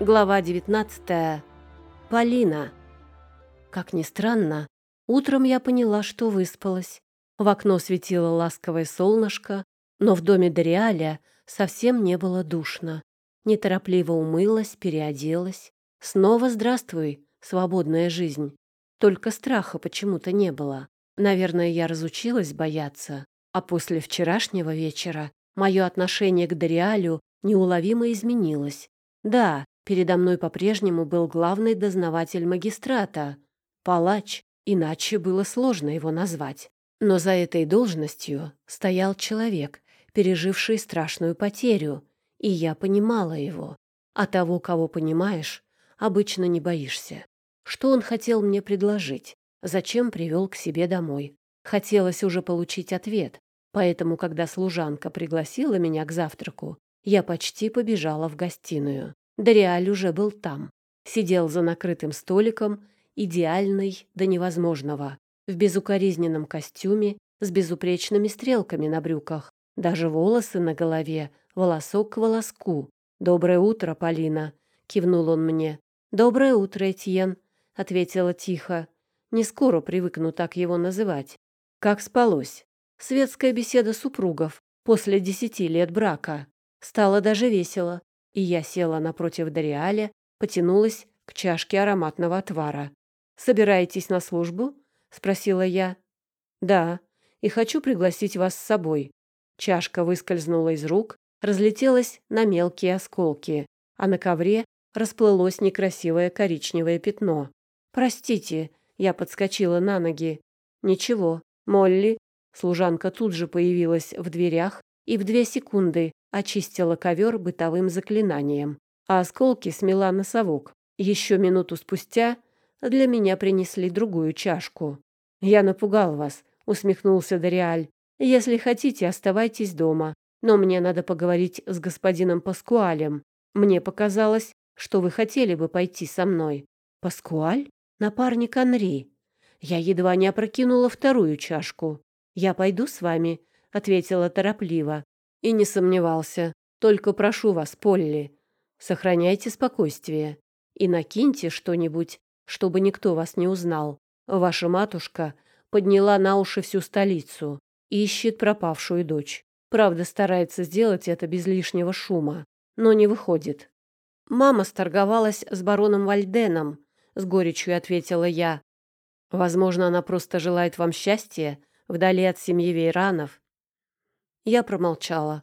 Глава 19. Полина. Как ни странно, утром я поняла, что выспалась. В окно светило ласковое солнышко, но в доме Дориаля совсем не было душно. Неторопливо умылась, переоделась. Снова здравствуй, свободная жизнь. Только страха почему-то не было. Наверное, я разучилась бояться. А после вчерашнего вечера мое отношение к Дориалю неуловимо изменилось. Да, Передо мной по-прежнему был главный дознаватель магистрата, палач, иначе было сложно его назвать. Но за этой должностью стоял человек, переживший страшную потерю, и я понимала его. А того, кого понимаешь, обычно не боишься. Что он хотел мне предложить? Зачем привел к себе домой? Хотелось уже получить ответ, поэтому, когда служанка пригласила меня к завтраку, я почти побежала в гостиную. Дориаль уже был там. Сидел за накрытым столиком, идеальный до невозможного, в безукоризненном костюме, с безупречными стрелками на брюках, даже волосы на голове, волосок к волоску. «Доброе утро, Полина!» — кивнул он мне. «Доброе утро, Этьен!» — ответила тихо. «Не скоро привыкну так его называть. Как спалось?» Светская беседа супругов после десяти лет брака. Стало даже весело и я села напротив Дориаля, потянулась к чашке ароматного отвара. «Собираетесь на службу?» — спросила я. «Да, и хочу пригласить вас с собой». Чашка выскользнула из рук, разлетелась на мелкие осколки, а на ковре расплылось некрасивое коричневое пятно. «Простите», — я подскочила на ноги. «Ничего, Молли». Служанка тут же появилась в дверях и в две секунды очистила ковер бытовым заклинанием, а осколки смела на совок. Еще минуту спустя для меня принесли другую чашку. «Я напугал вас», — усмехнулся Дориаль. «Если хотите, оставайтесь дома, но мне надо поговорить с господином Паскуалем. Мне показалось, что вы хотели бы пойти со мной». «Паскуаль? Напарник Анри». Я едва не опрокинула вторую чашку. «Я пойду с вами», — ответила торопливо. И не сомневался. Только прошу вас, Полли, сохраняйте спокойствие и накиньте что-нибудь, чтобы никто вас не узнал. Ваша матушка подняла на уши всю столицу, ищет пропавшую дочь. Правда, старается сделать это без лишнего шума, но не выходит. Мама сторговалась с бароном Вальденом, с горечью ответила я. Возможно, она просто желает вам счастья вдали от семьи Вейранов я промолчала.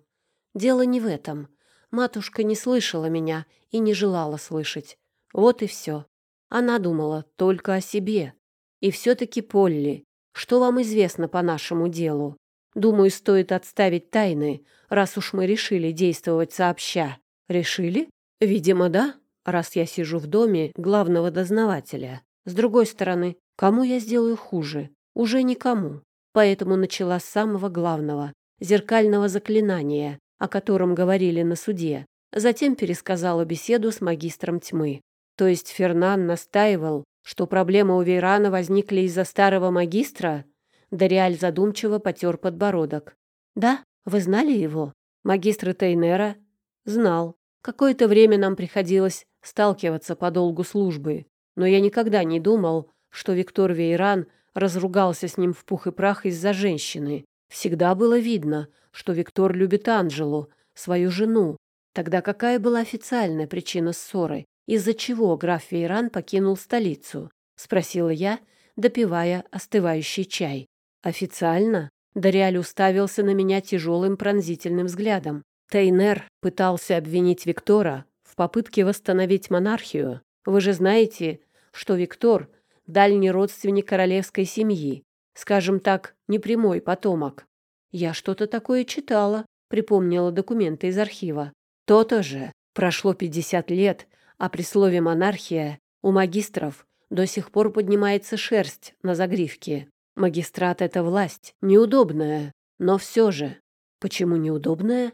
Дело не в этом. Матушка не слышала меня и не желала слышать. Вот и все. Она думала только о себе. И все-таки, Полли, что вам известно по нашему делу? Думаю, стоит отставить тайны, раз уж мы решили действовать сообща. Решили? Видимо, да, раз я сижу в доме главного дознавателя. С другой стороны, кому я сделаю хуже? Уже никому. Поэтому начала с самого главного зеркального заклинания, о котором говорили на суде. Затем пересказала беседу с магистром тьмы. То есть Фернан настаивал, что проблемы у Вейрана возникли из-за старого магистра? Дориаль задумчиво потер подбородок. «Да, вы знали его?» Магистр Тейнера? «Знал. Какое-то время нам приходилось сталкиваться по долгу службы, но я никогда не думал, что Виктор Вейран разругался с ним в пух и прах из-за женщины. Всегда было видно, что Виктор любит Анжелу, свою жену. Тогда какая была официальная причина ссоры? Из-за чего граф Вейран покинул столицу? Спросила я, допивая остывающий чай. Официально? Дориаль уставился на меня тяжелым пронзительным взглядом. Тейнер пытался обвинить Виктора в попытке восстановить монархию. Вы же знаете, что Виктор – дальний родственник королевской семьи, скажем так, непрямой потомок. Я что-то такое читала, припомнила документы из архива. То-то же. Прошло 50 лет, а при слове «монархия» у магистров до сих пор поднимается шерсть на загривке. Магистрат — это власть, неудобная, но все же. Почему неудобная?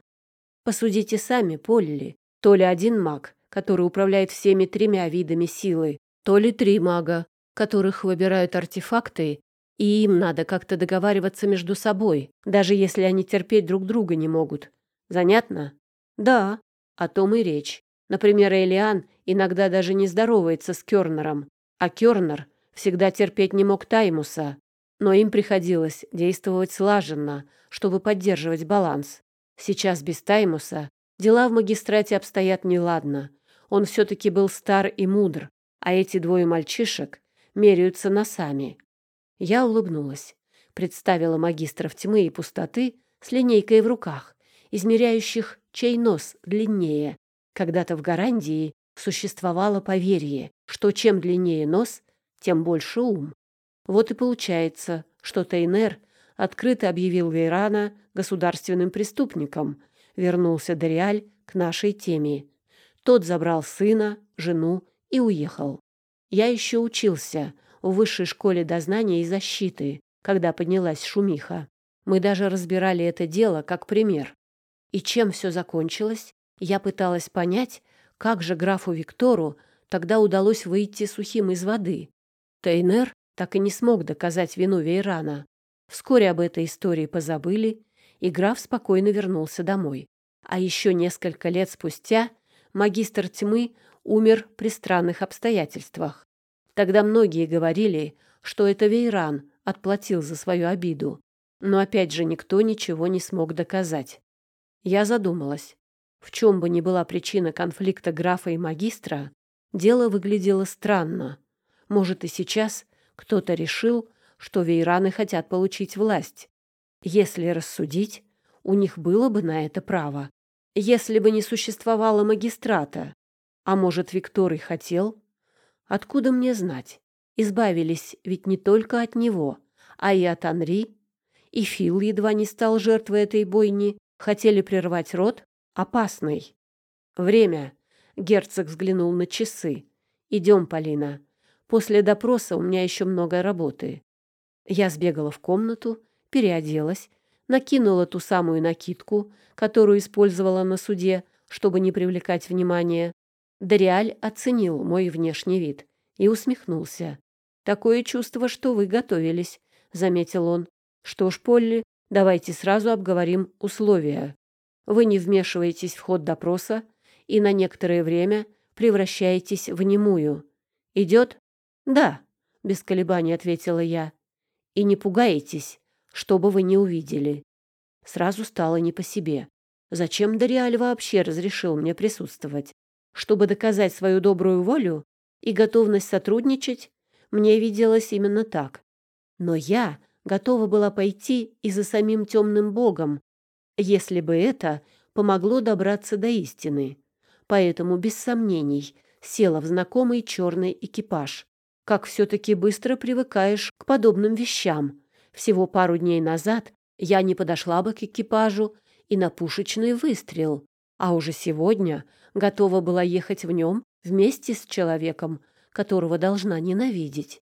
Посудите сами, Полли. То ли один маг, который управляет всеми тремя видами силы, то ли три мага, которых выбирают артефакты и им надо как-то договариваться между собой, даже если они терпеть друг друга не могут. Занятно? Да, о том и речь. Например, Элиан иногда даже не здоровается с Кёрнером, а Кёрнер всегда терпеть не мог Таймуса, но им приходилось действовать слаженно, чтобы поддерживать баланс. Сейчас без Таймуса дела в магистрате обстоят неладно. Он все-таки был стар и мудр, а эти двое мальчишек меряются носами. Я улыбнулась, представила магистров тьмы и пустоты с линейкой в руках, измеряющих, чей нос длиннее. Когда-то в Гарандии существовало поверье, что чем длиннее нос, тем больше ум. Вот и получается, что Тейнер открыто объявил Вейрана государственным преступником, вернулся Дориаль к нашей теме. Тот забрал сына, жену и уехал. Я еще учился в высшей школе дознания и защиты, когда поднялась шумиха. Мы даже разбирали это дело как пример. И чем все закончилось, я пыталась понять, как же графу Виктору тогда удалось выйти сухим из воды. Тейнер так и не смог доказать вину Вейрана. Вскоре об этой истории позабыли, и граф спокойно вернулся домой. А еще несколько лет спустя магистр тьмы умер при странных обстоятельствах. Тогда многие говорили, что это Вейран отплатил за свою обиду. Но опять же никто ничего не смог доказать. Я задумалась. В чем бы ни была причина конфликта графа и магистра, дело выглядело странно. Может, и сейчас кто-то решил, что вейраны хотят получить власть. Если рассудить, у них было бы на это право. Если бы не существовало магистрата. А может, Викторий хотел? Откуда мне знать? Избавились ведь не только от него, а и от Анри. И Фил едва не стал жертвой этой бойни. Хотели прервать род? Опасный. Время. Герцог взглянул на часы. Идем, Полина. После допроса у меня еще много работы. Я сбегала в комнату, переоделась, накинула ту самую накидку, которую использовала на суде, чтобы не привлекать внимания. Дориаль оценил мой внешний вид и усмехнулся. «Такое чувство, что вы готовились», — заметил он. «Что ж, Полли, давайте сразу обговорим условия. Вы не вмешиваетесь в ход допроса и на некоторое время превращаетесь в немую. Идет?» «Да», — без колебаний ответила я. «И не пугаетесь, что бы вы не увидели». Сразу стало не по себе. Зачем Дориаль вообще разрешил мне присутствовать? Чтобы доказать свою добрую волю и готовность сотрудничать? Мне виделось именно так. Но я готова была пойти и за самим темным богом, если бы это помогло добраться до истины. Поэтому, без сомнений, села в знакомый черный экипаж как все-таки быстро привыкаешь к подобным вещам. Всего пару дней назад я не подошла бы к экипажу и на пушечный выстрел, а уже сегодня готова была ехать в нем вместе с человеком, которого должна ненавидеть.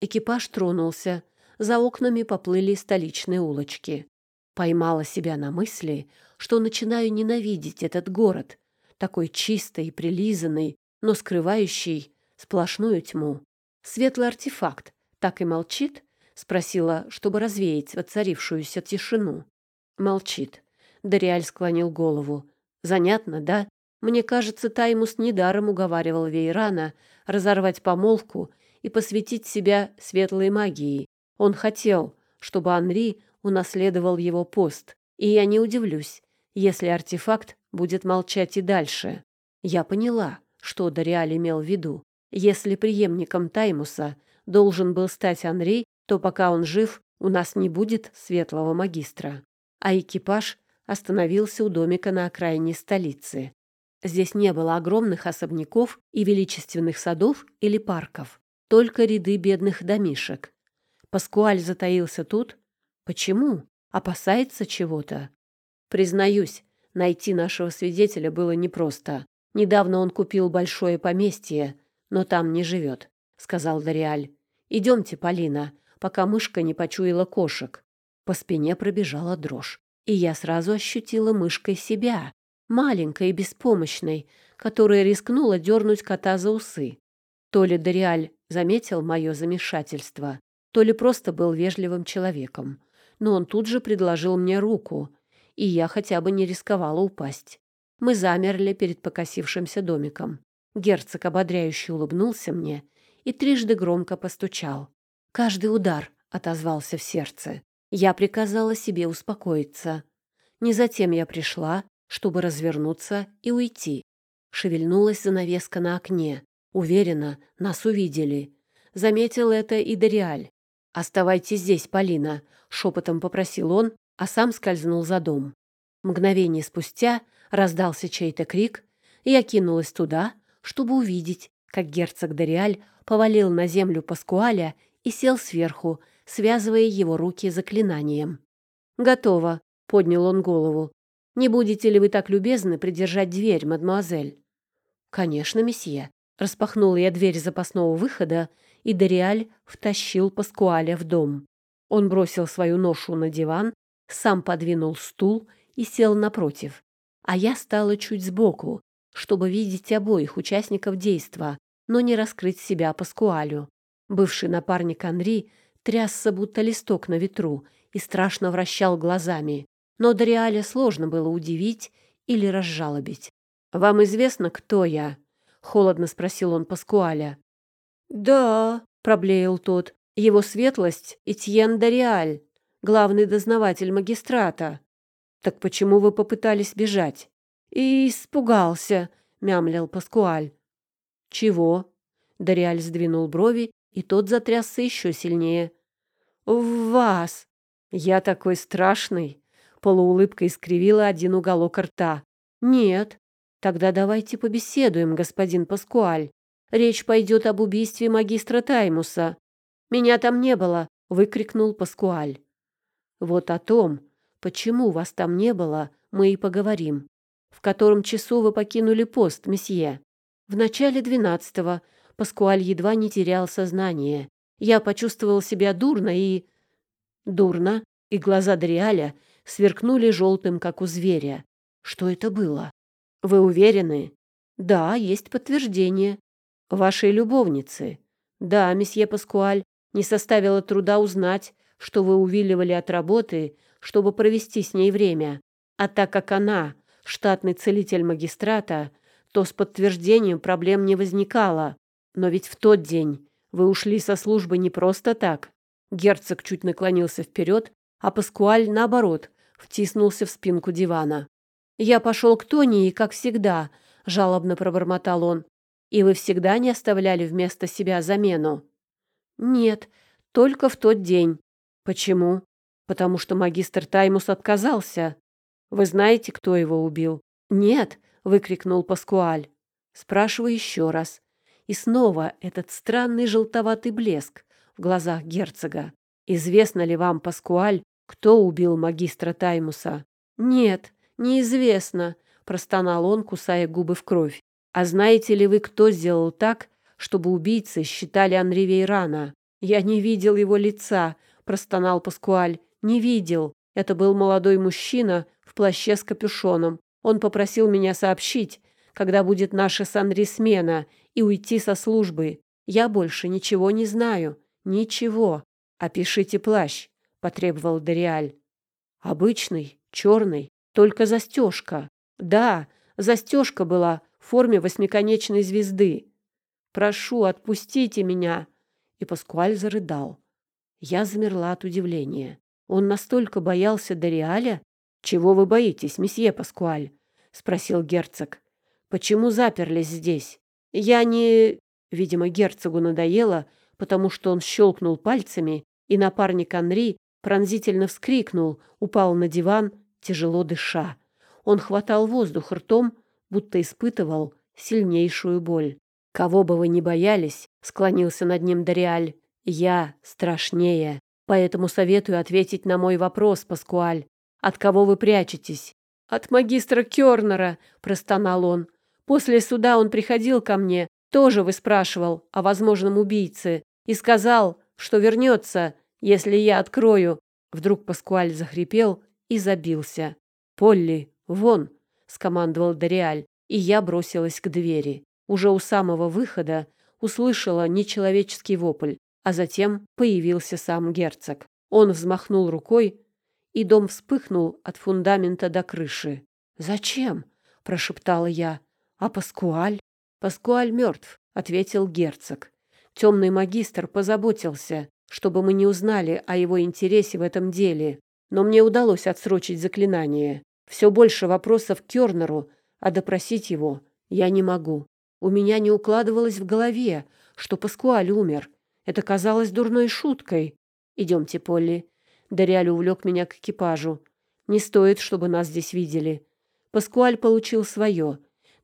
Экипаж тронулся, за окнами поплыли столичные улочки. Поймала себя на мысли, что начинаю ненавидеть этот город, такой чистый и прилизанный, но скрывающий сплошную тьму. Светлый артефакт так и молчит? Спросила, чтобы развеять воцарившуюся тишину. Молчит. Дориаль склонил голову. Занятно, да? Мне кажется, Таймус недаром уговаривал Вейрана разорвать помолвку и посвятить себя светлой магии. Он хотел, чтобы Анри унаследовал его пост. И я не удивлюсь, если артефакт будет молчать и дальше. Я поняла, что Дориаль имел в виду. Если преемником Таймуса должен был стать Анри, то пока он жив, у нас не будет светлого магистра. А экипаж остановился у домика на окраине столицы. Здесь не было огромных особняков и величественных садов или парков, только ряды бедных домишек. Паскуаль затаился тут. Почему? Опасается чего-то? Признаюсь, найти нашего свидетеля было непросто. Недавно он купил большое поместье, но там не живет», — сказал Дориаль. «Идемте, Полина, пока мышка не почуяла кошек». По спине пробежала дрожь, и я сразу ощутила мышкой себя, маленькой и беспомощной, которая рискнула дернуть кота за усы. То ли Дориаль заметил мое замешательство, то ли просто был вежливым человеком, но он тут же предложил мне руку, и я хотя бы не рисковала упасть. Мы замерли перед покосившимся домиком. Герцог ободряюще улыбнулся мне и трижды громко постучал. Каждый удар отозвался в сердце. Я приказала себе успокоиться. Не затем я пришла, чтобы развернуться и уйти. Шевельнулась занавеска на окне. Уверена, нас увидели. Заметил это и Дориаль. «Оставайтесь здесь, Полина», — шепотом попросил он, а сам скользнул за дом. Мгновение спустя раздался чей-то крик, и я кинулась туда, чтобы увидеть, как герцог Дориаль повалил на землю Паскуаля и сел сверху, связывая его руки заклинанием. «Готово», — поднял он голову. «Не будете ли вы так любезны придержать дверь, мадемуазель?» «Конечно, месье». Распахнула я дверь запасного выхода, и Дориаль втащил Паскуаля в дом. Он бросил свою ношу на диван, сам подвинул стул и сел напротив. А я стала чуть сбоку, чтобы видеть обоих участников действа, но не раскрыть себя Паскуалю. Бывший напарник Анри трясся, будто листок на ветру, и страшно вращал глазами. Но Дориаля сложно было удивить или разжалобить. «Вам известно, кто я?» — холодно спросил он Паскуаля. «Да», — проблеял тот, — «его светлость Этьен Дориаль, главный дознаватель магистрата». «Так почему вы попытались бежать?» «И испугался», — мямлил Паскуаль. «Чего?» — Дориаль сдвинул брови, и тот затрясся еще сильнее. «В вас!» «Я такой страшный!» — полуулыбка искривила один уголок рта. «Нет. Тогда давайте побеседуем, господин Паскуаль. Речь пойдет об убийстве магистра Таймуса. Меня там не было!» — выкрикнул Паскуаль. «Вот о том, почему вас там не было, мы и поговорим. В котором часу вы покинули пост, месье?» «В начале двенадцатого», Паскуаль едва не терял сознание. Я почувствовал себя дурно и... Дурно, и глаза Дриаля сверкнули желтым, как у зверя. Что это было? Вы уверены? Да, есть подтверждение. Вашей любовницы. Да, месье Паскуаль, не составило труда узнать, что вы увиливали от работы, чтобы провести с ней время. А так как она штатный целитель магистрата, то с подтверждением проблем не возникало. Но ведь в тот день вы ушли со службы не просто так. Герцог чуть наклонился вперед, а Паскуаль, наоборот, втиснулся в спинку дивана. «Я пошел к Тони, и, как всегда», — жалобно пробормотал он. «И вы всегда не оставляли вместо себя замену?» «Нет, только в тот день». «Почему?» «Потому что магистр Таймус отказался. Вы знаете, кто его убил?» «Нет», — выкрикнул Паскуаль. «Спрашиваю еще раз. И снова этот странный желтоватый блеск в глазах герцога. «Известно ли вам, Паскуаль, кто убил магистра Таймуса?» «Нет, неизвестно», — простонал он, кусая губы в кровь. «А знаете ли вы, кто сделал так, чтобы убийцы считали Анри Вейрана?» «Я не видел его лица», — простонал Паскуаль. «Не видел. Это был молодой мужчина в плаще с капюшоном. Он попросил меня сообщить, когда будет наша с Анри смена, и уйти со службы. Я больше ничего не знаю. Ничего. Опишите плащ, потребовал Дориаль. Обычный, черный, только застежка. Да, застежка была в форме восьмиконечной звезды. Прошу, отпустите меня. И Паскуаль зарыдал. Я замерла от удивления. Он настолько боялся Дориаля? Чего вы боитесь, месье Паскуаль? спросил герцог. Почему заперлись здесь? Я не... Видимо, герцогу надоело, потому что он щелкнул пальцами, и напарник Анри пронзительно вскрикнул, упал на диван, тяжело дыша. Он хватал воздух ртом, будто испытывал сильнейшую боль. «Кого бы вы ни боялись», — склонился над ним Дориаль, — «я страшнее. Поэтому советую ответить на мой вопрос, Паскуаль. От кого вы прячетесь?» «От магистра Кёрнера», — простонал он. После суда он приходил ко мне, тоже выспрашивал о возможном убийце и сказал, что вернется, если я открою. Вдруг Паскуаль захрипел и забился. «Полли, вон!» — скомандовал Дориаль, и я бросилась к двери. Уже у самого выхода услышала нечеловеческий вопль, а затем появился сам герцог. Он взмахнул рукой, и дом вспыхнул от фундамента до крыши. «Зачем?» — прошептала я. А Паскуаль? «Паскуаль мертв», — ответил герцог. «Темный магистр позаботился, чтобы мы не узнали о его интересе в этом деле, но мне удалось отсрочить заклинание. Все больше вопросов к Кёрнеру, а допросить его я не могу. У меня не укладывалось в голове, что Паскуаль умер. Это казалось дурной шуткой. Идемте, Полли. Дориаль увлек меня к экипажу. Не стоит, чтобы нас здесь видели. Паскуаль получил свое,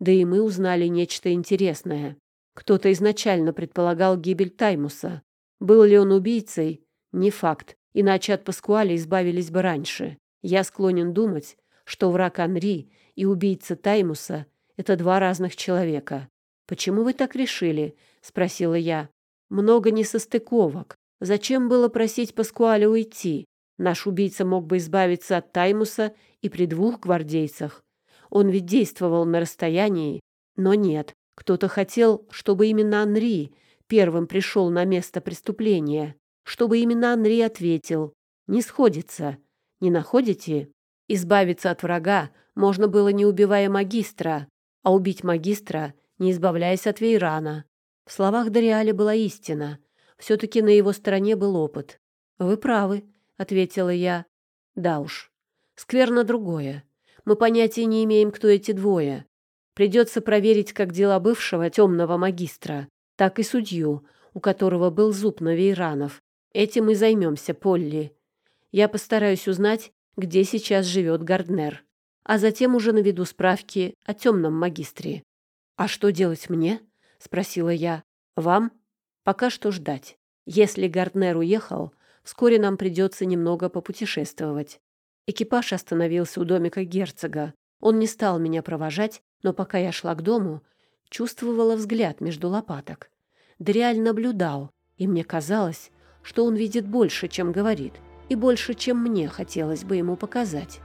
да и мы узнали нечто интересное. Кто-то изначально предполагал гибель Таймуса. Был ли он убийцей? Не факт, иначе от Паскуаля избавились бы раньше. Я склонен думать, что враг Анри и убийца Таймуса — это два разных человека. «Почему вы так решили?» — спросила я. «Много несостыковок. Зачем было просить Паскуаля уйти? Наш убийца мог бы избавиться от Таймуса и при двух гвардейцах. Он ведь действовал на расстоянии. Но нет, кто-то хотел, чтобы именно Анри первым пришел на место преступления, чтобы именно Анри ответил. Не сходится. Не находите? Избавиться от врага можно было, не убивая магистра, а убить магистра, не избавляясь от Вейрана. В словах Дориаля была истина. Все-таки на его стороне был опыт. «Вы правы», — ответила я. «Да уж. Скверно другое. Мы понятия не имеем, кто эти двое. Придется проверить как дела бывшего темного магистра, так и судью, у которого был зуб на Вейранов. Этим и займемся, Полли. Я постараюсь узнать, где сейчас живет Гарднер, а затем уже наведу справки о темном магистре. «А что делать мне?» — спросила я. «Вам? Пока что ждать. Если Гарднер уехал, вскоре нам придется немного попутешествовать. Экипаж остановился у домика герцога. Он не стал меня провожать, но пока я шла к дому, чувствовала взгляд между лопаток. Дриаль наблюдал, и мне казалось, что он видит больше, чем говорит, и больше, чем мне хотелось бы ему показать.